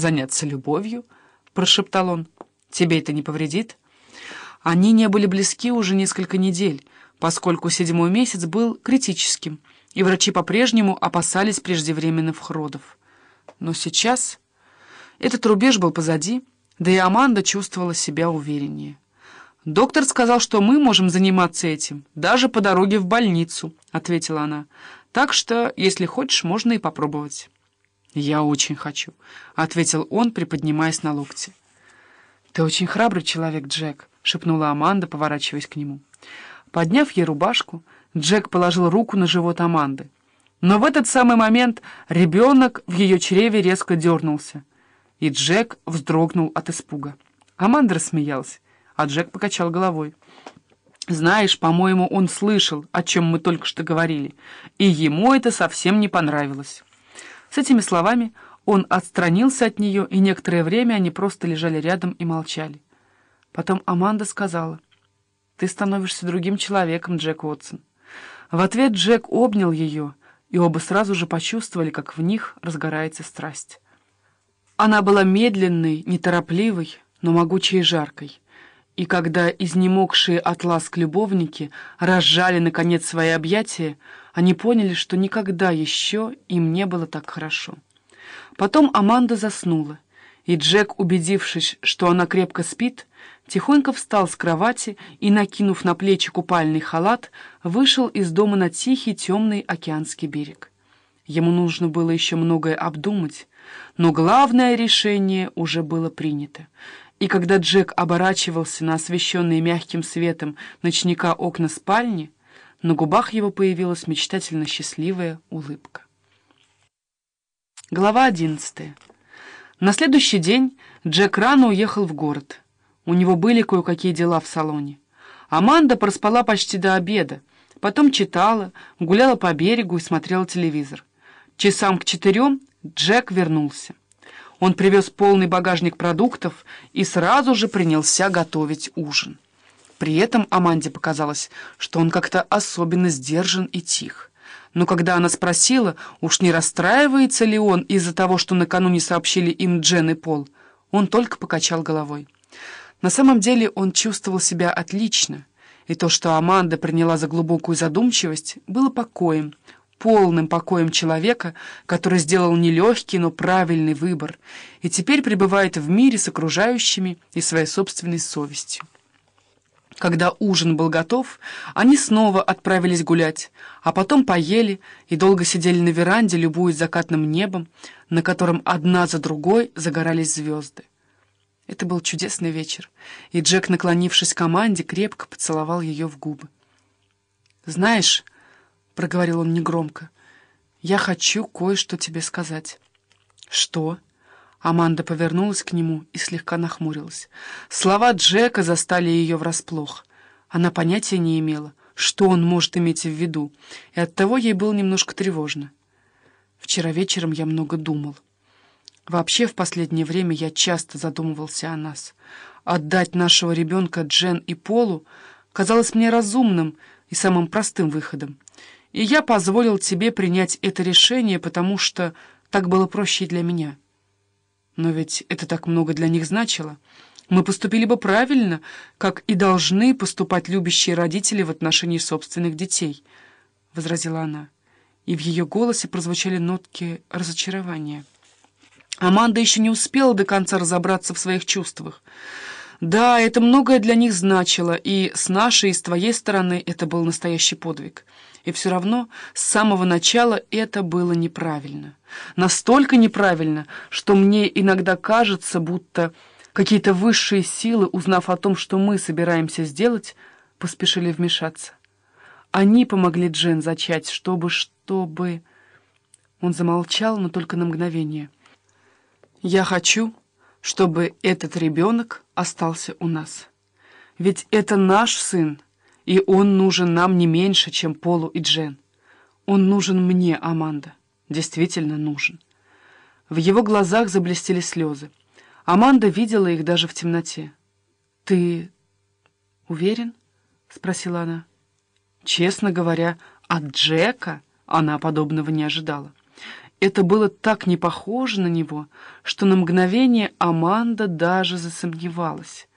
заняться любовью», — прошептал он. «Тебе это не повредит?» Они не были близки уже несколько недель, поскольку седьмой месяц был критическим, и врачи по-прежнему опасались преждевременных родов. Но сейчас этот рубеж был позади, да и Аманда чувствовала себя увереннее. «Доктор сказал, что мы можем заниматься этим, даже по дороге в больницу», — ответила она. «Так что, если хочешь, можно и попробовать». «Я очень хочу», — ответил он, приподнимаясь на локте. «Ты очень храбрый человек, Джек», — шепнула Аманда, поворачиваясь к нему. Подняв ей рубашку, Джек положил руку на живот Аманды. Но в этот самый момент ребенок в ее чреве резко дернулся, и Джек вздрогнул от испуга. Аманда рассмеялась а Джек покачал головой. «Знаешь, по-моему, он слышал, о чем мы только что говорили, и ему это совсем не понравилось». С этими словами он отстранился от нее, и некоторое время они просто лежали рядом и молчали. Потом Аманда сказала, «Ты становишься другим человеком, Джек Уотсон». В ответ Джек обнял ее, и оба сразу же почувствовали, как в них разгорается страсть. Она была медленной, неторопливой, но могучей и жаркой и когда изнемогшие от ласк любовники разжали, наконец, свои объятия, они поняли, что никогда еще им не было так хорошо. Потом Аманда заснула, и Джек, убедившись, что она крепко спит, тихонько встал с кровати и, накинув на плечи купальный халат, вышел из дома на тихий темный океанский берег. Ему нужно было еще многое обдумать, но главное решение уже было принято. И когда Джек оборачивался на освещенные мягким светом ночника окна спальни, на губах его появилась мечтательно счастливая улыбка. Глава одиннадцатая. На следующий день Джек рано уехал в город. У него были кое-какие дела в салоне. Аманда проспала почти до обеда, потом читала, гуляла по берегу и смотрела телевизор. Часам к четырем Джек вернулся. Он привез полный багажник продуктов и сразу же принялся готовить ужин. При этом Аманде показалось, что он как-то особенно сдержан и тих. Но когда она спросила, уж не расстраивается ли он из-за того, что накануне сообщили им Джен и Пол, он только покачал головой. На самом деле он чувствовал себя отлично, и то, что Аманда приняла за глубокую задумчивость, было покоем, полным покоем человека, который сделал нелегкий, но правильный выбор, и теперь пребывает в мире с окружающими и своей собственной совестью. Когда ужин был готов, они снова отправились гулять, а потом поели и долго сидели на веранде, любуясь закатным небом, на котором одна за другой загорались звезды. Это был чудесный вечер, и Джек, наклонившись к команде, крепко поцеловал ее в губы. «Знаешь...» — проговорил он негромко. «Я хочу кое-что тебе сказать». «Что?» Аманда повернулась к нему и слегка нахмурилась. Слова Джека застали ее врасплох. Она понятия не имела, что он может иметь в виду, и оттого ей было немножко тревожно. Вчера вечером я много думал. Вообще, в последнее время я часто задумывался о нас. Отдать нашего ребенка Джен и Полу казалось мне разумным и самым простым выходом. И я позволил тебе принять это решение, потому что так было проще для меня. Но ведь это так много для них значило. Мы поступили бы правильно, как и должны поступать любящие родители в отношении собственных детей, — возразила она. И в ее голосе прозвучали нотки разочарования. Аманда еще не успела до конца разобраться в своих чувствах. Да, это многое для них значило, и с нашей и с твоей стороны это был настоящий подвиг. И все равно с самого начала это было неправильно. Настолько неправильно, что мне иногда кажется, будто какие-то высшие силы, узнав о том, что мы собираемся сделать, поспешили вмешаться. Они помогли Джен зачать, чтобы... чтобы... Он замолчал, но только на мгновение. «Я хочу, чтобы этот ребенок остался у нас. Ведь это наш сын». И он нужен нам не меньше, чем Полу и Джен. Он нужен мне, Аманда. Действительно нужен. В его глазах заблестели слезы. Аманда видела их даже в темноте. «Ты уверен?» — спросила она. Честно говоря, от Джека она подобного не ожидала. Это было так не похоже на него, что на мгновение Аманда даже засомневалась.